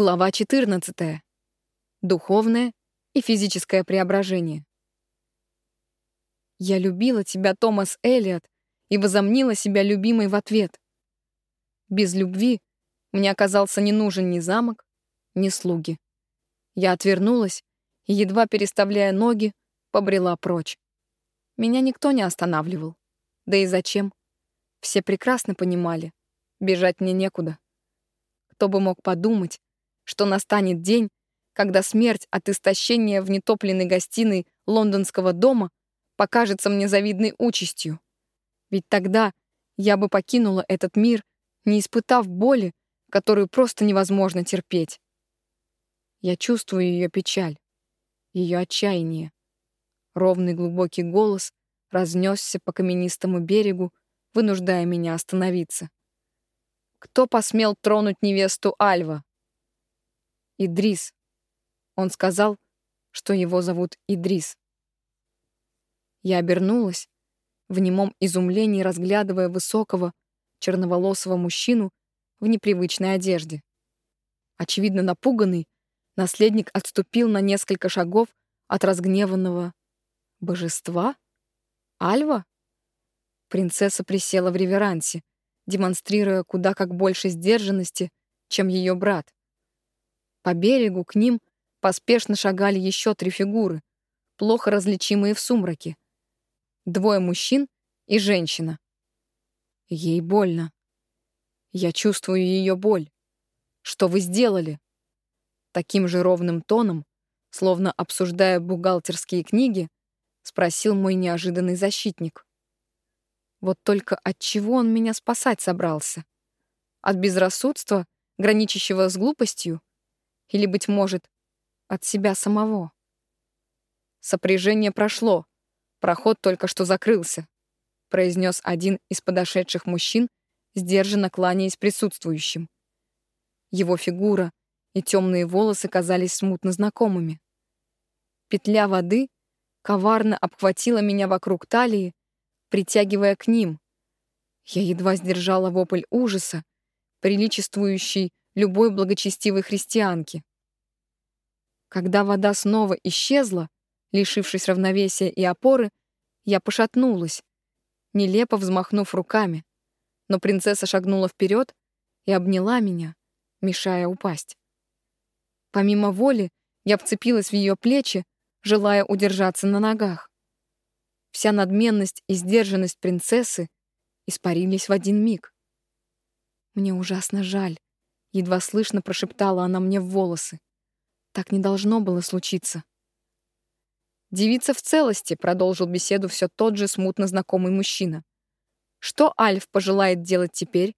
Глава 14. Духовное и физическое преображение. Я любила тебя, Томас Элliot, и возомнила себя любимой в ответ. Без любви мне оказался не нужен ни замок, ни слуги. Я отвернулась и, едва переставляя ноги, побрела прочь. Меня никто не останавливал. Да и зачем? Все прекрасно понимали. Бежать мне некуда. Кто бы мог подумать, что настанет день, когда смерть от истощения в нетопленной гостиной лондонского дома покажется мне завидной участью. Ведь тогда я бы покинула этот мир, не испытав боли, которую просто невозможно терпеть. Я чувствую ее печаль, ее отчаяние. Ровный глубокий голос разнесся по каменистому берегу, вынуждая меня остановиться. Кто посмел тронуть невесту Альва? Идрис. Он сказал, что его зовут Идрис. Я обернулась, в немом изумлении разглядывая высокого, черноволосого мужчину в непривычной одежде. Очевидно напуганный, наследник отступил на несколько шагов от разгневанного божества? Альва? Принцесса присела в реверансе, демонстрируя куда как больше сдержанности, чем ее брат. По берегу к ним поспешно шагали еще три фигуры, плохо различимые в сумраке. Двое мужчин и женщина. Ей больно. Я чувствую ее боль. Что вы сделали? Таким же ровным тоном, словно обсуждая бухгалтерские книги, спросил мой неожиданный защитник. Вот только от чего он меня спасать собрался? От безрассудства, граничащего с глупостью? Или, быть может, от себя самого. «Сопряжение прошло. Проход только что закрылся», — произнес один из подошедших мужчин, сдержанно кланяясь присутствующим. Его фигура и темные волосы казались смутно знакомыми. Петля воды коварно обхватила меня вокруг талии, притягивая к ним. Я едва сдержала вопль ужаса, приличествующий любой благочестивой христианки. Когда вода снова исчезла, лишившись равновесия и опоры, я пошатнулась, нелепо взмахнув руками, но принцесса шагнула вперед и обняла меня, мешая упасть. Помимо воли, я вцепилась в ее плечи, желая удержаться на ногах. Вся надменность и сдержанность принцессы испарились в один миг. Мне ужасно жаль, Едва слышно прошептала она мне в волосы. Так не должно было случиться. «Девица в целости», — продолжил беседу все тот же смутно знакомый мужчина. «Что Альф пожелает делать теперь?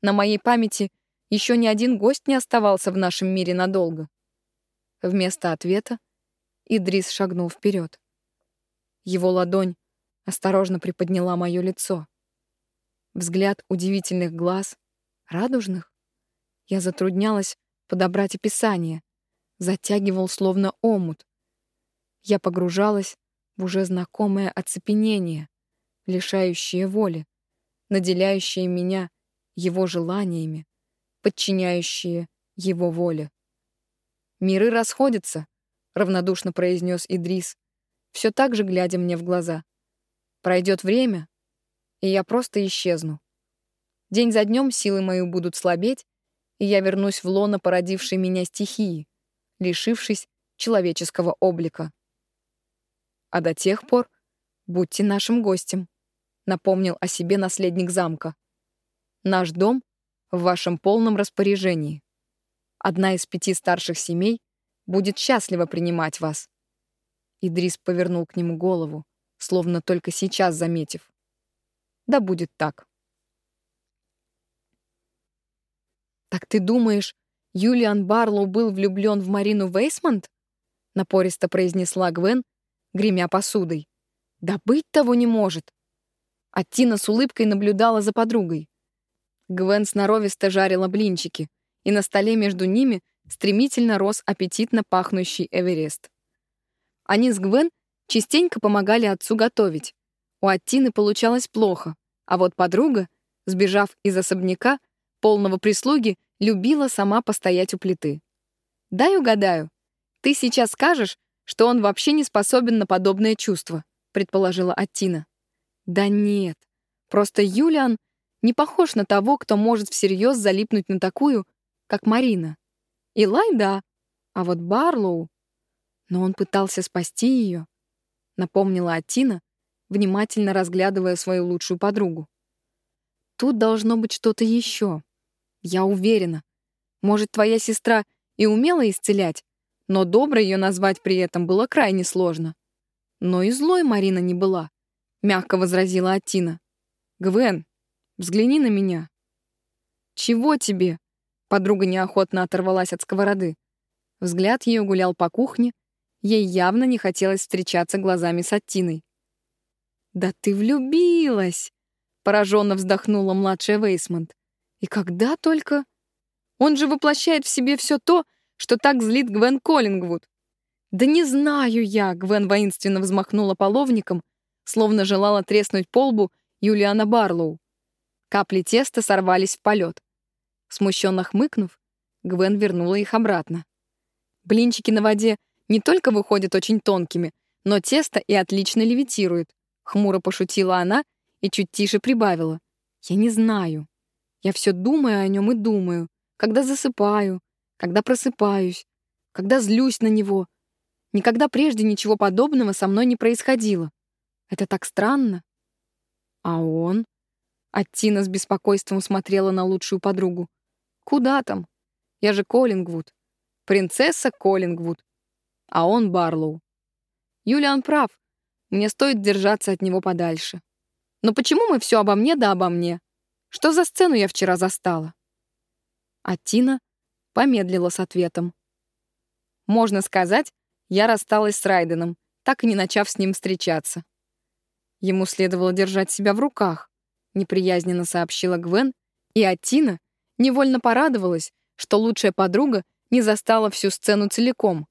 На моей памяти еще ни один гость не оставался в нашем мире надолго». Вместо ответа Идрис шагнул вперед. Его ладонь осторожно приподняла мое лицо. Взгляд удивительных глаз, радужных, я затруднялась подобрать описание. Затягивал словно омут. Я погружалась в уже знакомое оцепенение, лишающее воли, наделяющее меня его желаниями, подчиняющее его воле. «Миры расходятся», — равнодушно произнес Идрис, все так же глядя мне в глаза. «Пройдет время, и я просто исчезну. День за днем силы мои будут слабеть, и я вернусь в лоно породившей меня стихии, лишившись человеческого облика. А до тех пор будьте нашим гостем, напомнил о себе наследник замка. Наш дом в вашем полном распоряжении. Одна из пяти старших семей будет счастлива принимать вас. Идрис повернул к нему голову, словно только сейчас заметив. Да будет так. «Так ты думаешь, Юлиан Барлоу был влюблен в Марину Вейсмонт?» — напористо произнесла Гвен, гремя посудой. «Да быть того не может!» А Тина с улыбкой наблюдала за подругой. Гвен сноровисто жарила блинчики, и на столе между ними стремительно рос аппетитно пахнущий Эверест. Они с Гвен частенько помогали отцу готовить. У Аттины получалось плохо, а вот подруга, сбежав из особняка, полного прислуги, любила сама постоять у плиты. «Дай угадаю. Ты сейчас скажешь, что он вообще не способен на подобное чувство», предположила Аттина. «Да нет. Просто Юлиан не похож на того, кто может всерьез залипнуть на такую, как Марина. Илай — да, а вот Барлоу... Но он пытался спасти ее, напомнила Аттина, внимательно разглядывая свою лучшую подругу. Тут должно быть что-то еще. Я уверена. Может, твоя сестра и умела исцелять, но доброй ее назвать при этом было крайне сложно. Но и злой Марина не была, мягко возразила Аттина. Гвен, взгляни на меня. Чего тебе? Подруга неохотно оторвалась от сковороды. Взгляд ее гулял по кухне, ей явно не хотелось встречаться глазами с Аттиной. «Да ты влюбилась!» — пораженно вздохнула младшая Вейсмонт. «И когда только...» «Он же воплощает в себе все то, что так злит Гвен Коллингвуд». «Да не знаю я!» — Гвен воинственно взмахнула половником, словно желала треснуть по лбу Юлиана Барлоу. Капли теста сорвались в полет. Смущенно хмыкнув, Гвен вернула их обратно. Блинчики на воде не только выходят очень тонкими, но тесто и отлично левитирует. Хмуро пошутила она и чуть тише прибавила. Я не знаю. Я все думаю о нем и думаю. Когда засыпаю, когда просыпаюсь, когда злюсь на него. Никогда прежде ничего подобного со мной не происходило. Это так странно. А он? Аттина с беспокойством смотрела на лучшую подругу. Куда там? Я же Коллингвуд. Принцесса Коллингвуд. А он Барлоу. Юлиан прав. Мне стоит держаться от него подальше. Но почему мы все обо мне да обо мне? Что за сцену я вчера застала? А Тина помедлила с ответом. Можно сказать, я рассталась с Райденом, так и не начав с ним встречаться. Ему следовало держать себя в руках, неприязненно сообщила Гвен, и Аттина невольно порадовалась, что лучшая подруга не застала всю сцену целиком.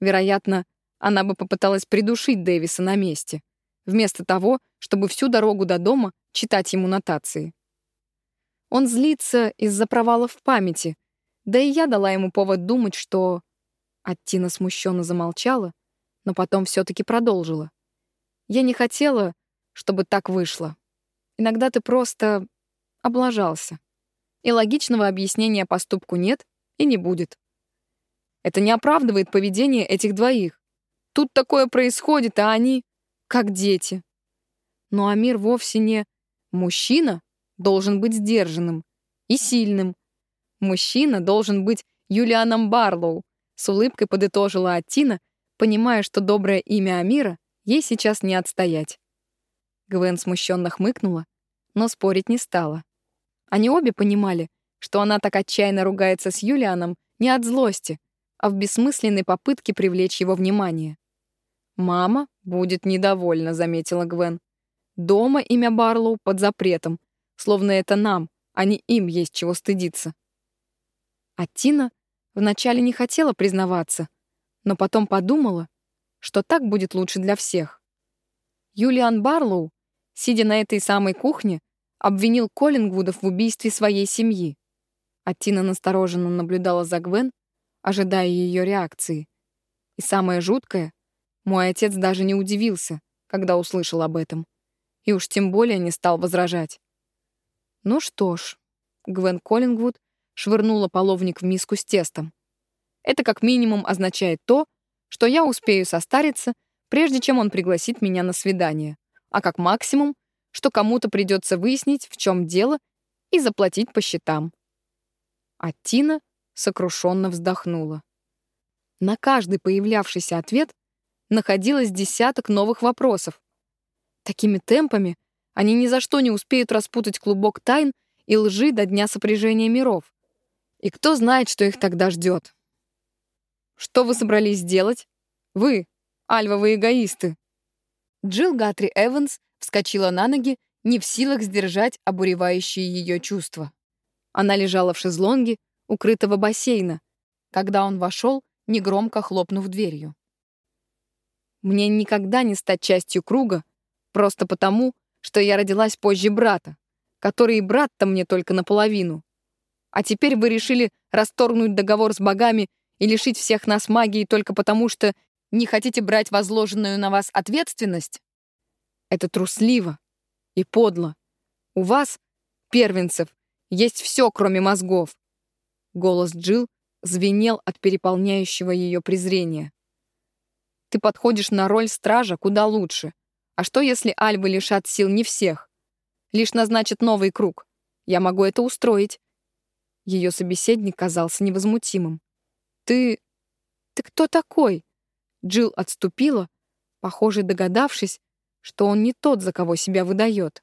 Вероятно, она бы попыталась придушить Дэвиса на месте, вместо того, чтобы всю дорогу до дома читать ему нотации. Он злится из-за провалов в памяти, да и я дала ему повод думать, что... Аттина смущенно замолчала, но потом все-таки продолжила. Я не хотела, чтобы так вышло. Иногда ты просто облажался. И логичного объяснения поступку нет и не будет. Это не оправдывает поведение этих двоих. Тут такое происходит, а они как дети. Но Амир вовсе не... Мужчина должен быть сдержанным и сильным. Мужчина должен быть Юлианом Барлоу, с улыбкой подытожила Аттина, понимая, что доброе имя Амира ей сейчас не отстоять. Гвен смущенно хмыкнула, но спорить не стала. Они обе понимали, что она так отчаянно ругается с Юлианом не от злости, а в бессмысленной попытке привлечь его внимание. «Мама будет недовольна», — заметила Гвен. «Дома имя Барлоу под запретом, словно это нам, а не им есть чего стыдиться». А Тина вначале не хотела признаваться, но потом подумала, что так будет лучше для всех. Юлиан Барлоу, сидя на этой самой кухне, обвинил Коллингвудов в убийстве своей семьи. А Тина настороженно наблюдала за Гвен, ожидая ее реакции. И самое жуткое, мой отец даже не удивился, когда услышал об этом. И уж тем более не стал возражать. Ну что ж, Гвен Коллингвуд швырнула половник в миску с тестом. Это как минимум означает то, что я успею состариться, прежде чем он пригласит меня на свидание, а как максимум, что кому-то придется выяснить, в чем дело, и заплатить по счетам. А Тина сокрушенно вздохнула. На каждый появлявшийся ответ находилось десяток новых вопросов. Такими темпами они ни за что не успеют распутать клубок тайн и лжи до дня сопряжения миров. И кто знает, что их тогда ждет. Что вы собрались сделать? Вы, альвовые эгоисты. Джилл Гатри Эванс вскочила на ноги, не в силах сдержать обуревающие ее чувства. Она лежала в шезлонге, укрытого бассейна, когда он вошел, негромко хлопнув дверью. Мне никогда не стать частью круга, просто потому, что я родилась позже брата, который и брат-то мне только наполовину. А теперь вы решили расторгнуть договор с богами и лишить всех нас магии только потому, что не хотите брать возложенную на вас ответственность? Это трусливо и подло. У вас, первенцев, есть все, кроме мозгов. Голос Джил звенел от переполняющего ее презрения. Ты подходишь на роль стража куда лучше. А что, если альвы лишат сил не всех? Лишь назначат новый круг. Я могу это устроить. Ее собеседник казался невозмутимым. «Ты... ты кто такой?» Джилл отступила, похоже, догадавшись, что он не тот, за кого себя выдает.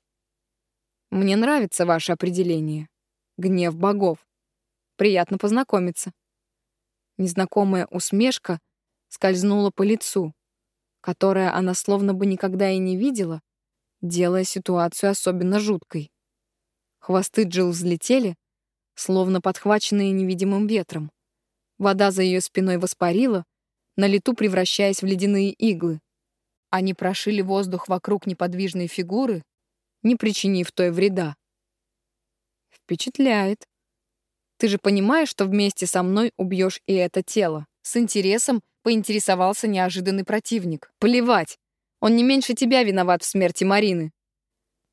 «Мне нравится ваше определение. Гнев богов. Приятно познакомиться». Незнакомая усмешка скользнула по лицу, которое она словно бы никогда и не видела, делая ситуацию особенно жуткой. Хвосты Джилл взлетели, словно подхваченные невидимым ветром. Вода за ее спиной воспарила, на лету превращаясь в ледяные иглы. Они прошили воздух вокруг неподвижной фигуры, не причинив той вреда. Впечатляет. Ты же понимаешь, что вместе со мной убьешь и это тело. С интересом поинтересовался неожиданный противник. Плевать. Он не меньше тебя виноват в смерти Марины.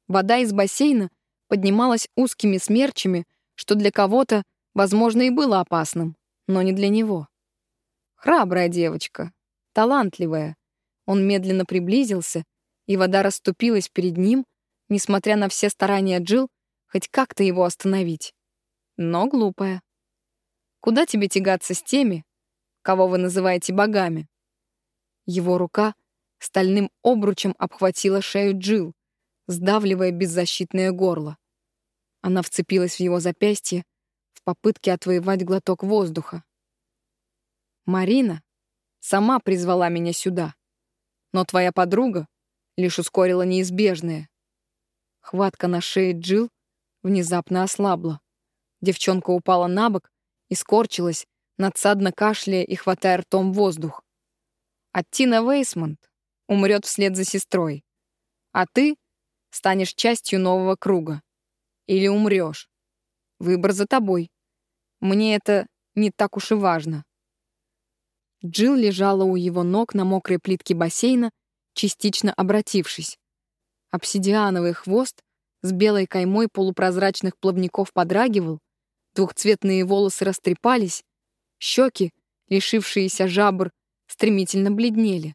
Вода из бассейна поднималась узкими смерчами, что для кого-то, возможно, и было опасным, но не для него. Храбрая девочка, талантливая. Он медленно приблизился, и вода расступилась перед ним, несмотря на все старания Джил, хоть как-то его остановить. Но глупая. Куда тебе тягаться с теми, кого вы называете богами? Его рука стальным обручем обхватила шею Джил, сдавливая беззащитное горло. Она вцепилась в его запястье в попытке отвоевать глоток воздуха. «Марина сама призвала меня сюда, но твоя подруга лишь ускорила неизбежное». Хватка на шее Джил внезапно ослабла. Девчонка упала на бок и скорчилась, надсадно кашляя и хватая ртом воздух. А Тина Вейсмонт умрет вслед за сестрой, а ты станешь частью нового круга или умрешь. Выбор за тобой. Мне это не так уж и важно. Джилл лежала у его ног на мокрой плитке бассейна, частично обратившись. Обсидиановый хвост с белой каймой полупрозрачных плавников подрагивал, двухцветные волосы растрепались, щеки, лишившиеся жабр, стремительно бледнели.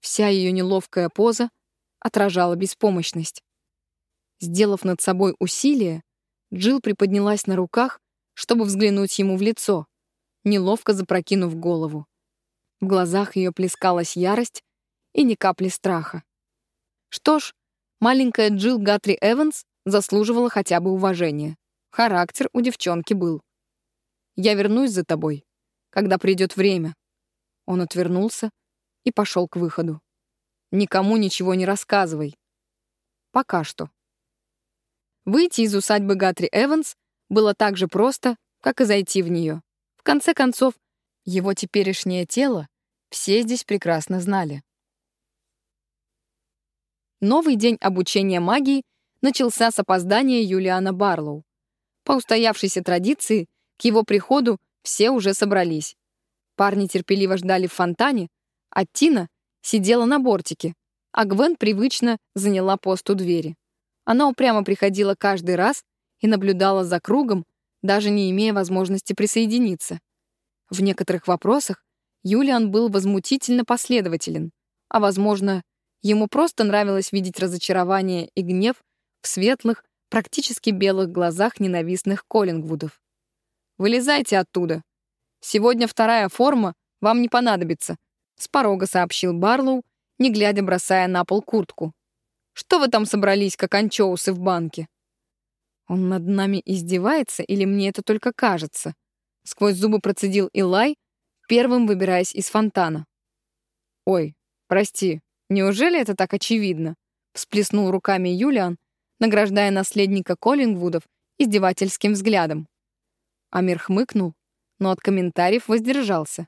Вся ее неловкая поза отражала беспомощность. Сделав над собой усилие, Джилл приподнялась на руках, чтобы взглянуть ему в лицо, неловко запрокинув голову. В глазах ее плескалась ярость и ни капли страха. Что ж, маленькая Джилл Гатри Эванс заслуживала хотя бы уважения. Характер у девчонки был. «Я вернусь за тобой, когда придет время». Он отвернулся и пошел к выходу. «Никому ничего не рассказывай. Пока что». Выйти из усадьбы Гатри Эванс было так же просто, как и зайти в нее. В конце концов, его теперешнее тело все здесь прекрасно знали. Новый день обучения магии начался с опоздания Юлиана Барлоу. По устоявшейся традиции, к его приходу все уже собрались. Парни терпеливо ждали в фонтане, а Тина сидела на бортике, а Гвен привычно заняла пост у двери. Она упрямо приходила каждый раз и наблюдала за кругом, даже не имея возможности присоединиться. В некоторых вопросах Юлиан был возмутительно последователен, а, возможно, ему просто нравилось видеть разочарование и гнев в светлых, практически белых глазах ненавистных Коллингвудов. «Вылезайте оттуда. Сегодня вторая форма вам не понадобится», — с порога сообщил Барлоу, не глядя бросая на пол куртку. Что вы там собрались, как анчоусы в банке? Он над нами издевается или мне это только кажется? Сквозь зубы процедил Илай, первым выбираясь из фонтана. Ой, прости, неужели это так очевидно? Всплеснул руками Юлиан, награждая наследника Коллингвудов издевательским взглядом. Амир хмыкнул, но от комментариев воздержался.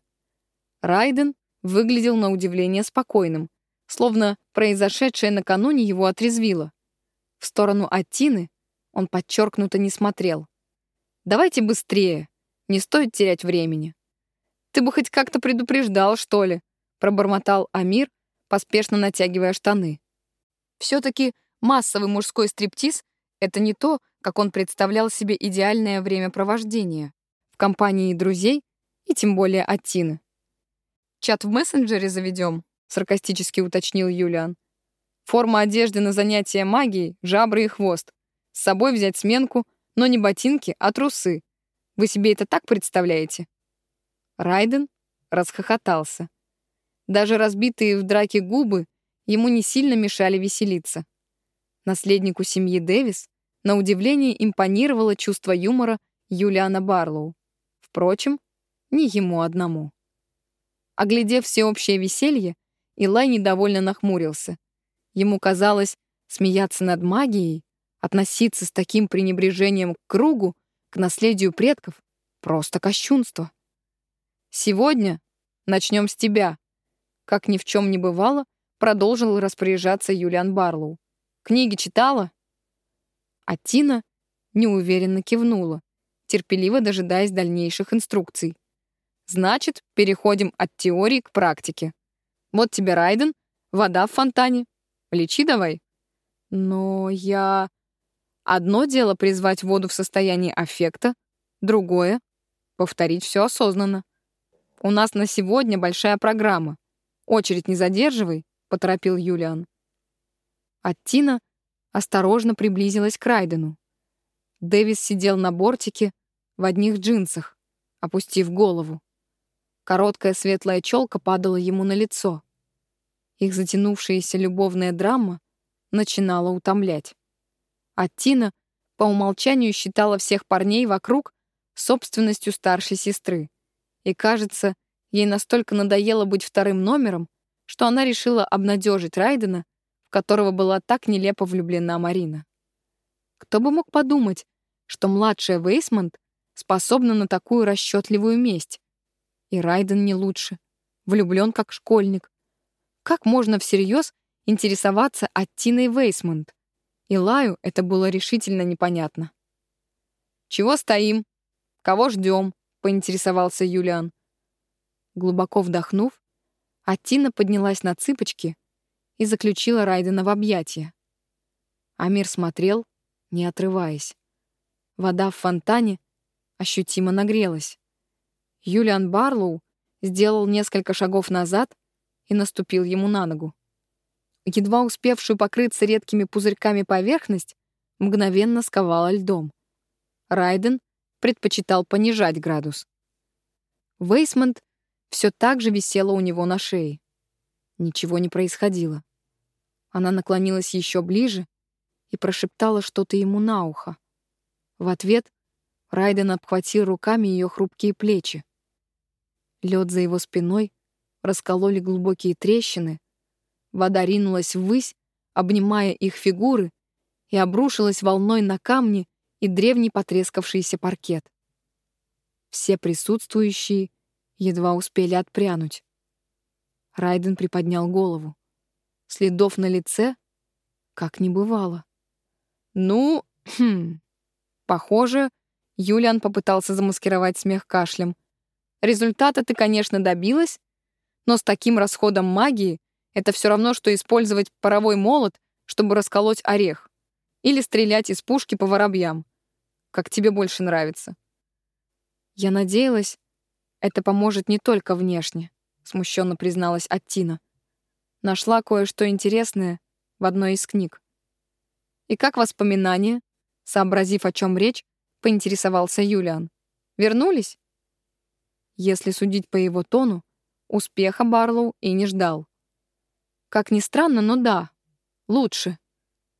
Райден выглядел на удивление спокойным, словно произошедшее накануне его отрезвило. В сторону Аттины он подчеркнуто не смотрел. Давайте быстрее. Не стоит терять времени. Ты бы хоть как-то предупреждал, что ли, пробормотал Амир, поспешно натягивая штаны. Все-таки массовый мужской стриптиз — это не то, как он представлял себе идеальное времяпровождение в компании друзей и тем более от Тины. «Чат в мессенджере заведем», — саркастически уточнил Юлиан. «Форма одежды на занятия магией, жабры и хвост. С собой взять сменку, но не ботинки, а трусы. Вы себе это так представляете?» Райден расхохотался. Даже разбитые в драке губы ему не сильно мешали веселиться. Наследнику семьи Дэвис, на удивление, импонировало чувство юмора Юлиана Барлоу. Впрочем, не ему одному. Оглядев всеобщее веселье, Илай недовольно нахмурился. Ему казалось, смеяться над магией, относиться с таким пренебрежением к кругу, к наследию предков — просто кощунство. «Сегодня начнем с тебя», — как ни в чем не бывало, продолжил распоряжаться Юлиан Барлоу. «Книги читала?» А Тина неуверенно кивнула, терпеливо дожидаясь дальнейших инструкций. «Значит, переходим от теории к практике. Вот тебе Райден, вода в фонтане. Лечи давай». «Но я...» Одно дело призвать воду в состоянии аффекта, другое — повторить все осознанно. У нас на сегодня большая программа. Очередь не задерживай, — поторопил Юлиан. А Тина осторожно приблизилась к Райдену. Дэвис сидел на бортике в одних джинсах, опустив голову. Короткая светлая челка падала ему на лицо. Их затянувшаяся любовная драма начинала утомлять а Тина по умолчанию считала всех парней вокруг собственностью старшей сестры. И, кажется, ей настолько надоело быть вторым номером, что она решила обнадежить Райдена, в которого была так нелепо влюблена Марина. Кто бы мог подумать, что младшая Вейсмонт способна на такую расчетливую месть. И Райден не лучше. Влюблен как школьник. Как можно всерьез интересоваться от Тиной Вейсмонт? И Лаю это было решительно непонятно. «Чего стоим? Кого ждем?» — поинтересовался Юлиан. Глубоко вдохнув, Аттина поднялась на цыпочки и заключила Райдена в объятия. Амир смотрел, не отрываясь. Вода в фонтане ощутимо нагрелась. Юлиан Барлоу сделал несколько шагов назад и наступил ему на ногу едва успевшую покрыться редкими пузырьками поверхность, мгновенно сковала льдом. Райден предпочитал понижать градус. Вейсмонт все так же висела у него на шее. Ничего не происходило. Она наклонилась еще ближе и прошептала что-то ему на ухо. В ответ Райден обхватил руками ее хрупкие плечи. Лед за его спиной раскололи глубокие трещины, Вода ринулась ввысь, обнимая их фигуры, и обрушилась волной на камни и древний потрескавшийся паркет. Все присутствующие едва успели отпрянуть. Райден приподнял голову. Следов на лице как не бывало. Ну, хм, похоже, Юлиан попытался замаскировать смех кашлем. Результата ты, конечно, добилась, но с таким расходом магии это все равно, что использовать паровой молот, чтобы расколоть орех. Или стрелять из пушки по воробьям. Как тебе больше нравится. Я надеялась, это поможет не только внешне, смущенно призналась Аттина. Нашла кое-что интересное в одной из книг. И как воспоминания, сообразив, о чем речь, поинтересовался Юлиан. Вернулись? Если судить по его тону, успеха Барлоу и не ждал. Как ни странно, но да, лучше,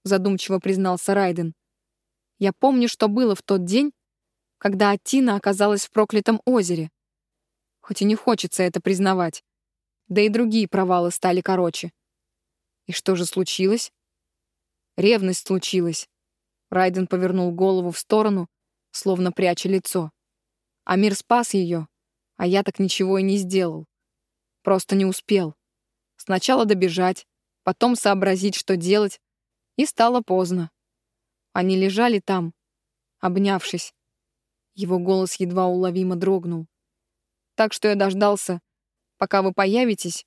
задумчиво признался Райден. Я помню, что было в тот день, когда Атина оказалась в проклятом озере. Хоть и не хочется это признавать. Да и другие провалы стали короче. И что же случилось? Ревность случилась. Райден повернул голову в сторону, словно пряча лицо. Амир спас ее, а я так ничего и не сделал. Просто не успел. Сначала добежать, потом сообразить, что делать, и стало поздно. Они лежали там, обнявшись. Его голос едва уловимо дрогнул. Так что я дождался, пока вы появитесь,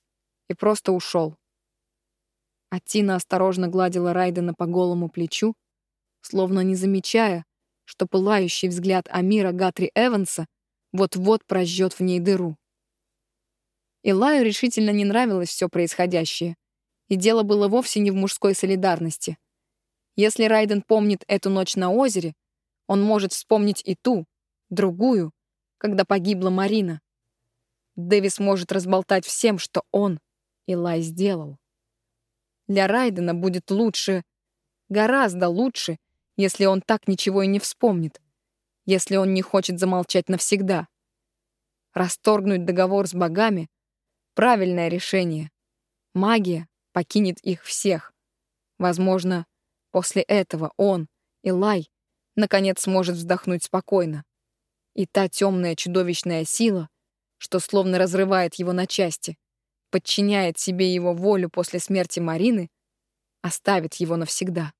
и просто ушел. А Тина осторожно гладила Райдена по голому плечу, словно не замечая, что пылающий взгляд Амира Гатри Эванса вот-вот прожжет в ней дыру. Илаю решительно не нравилось все происходящее, и дело было вовсе не в мужской солидарности. Если Райден помнит эту ночь на озере, он может вспомнить и ту, другую, когда погибла Марина. Дэвис может разболтать всем, что он, Илай, сделал. Для Райдена будет лучше, гораздо лучше, если он так ничего и не вспомнит, если он не хочет замолчать навсегда. Расторгнуть договор с богами — правильное решение. Магия покинет их всех. Возможно, после этого он, Илай, наконец сможет вздохнуть спокойно. И та темная чудовищная сила, что словно разрывает его на части, подчиняет себе его волю после смерти Марины, оставит его навсегда.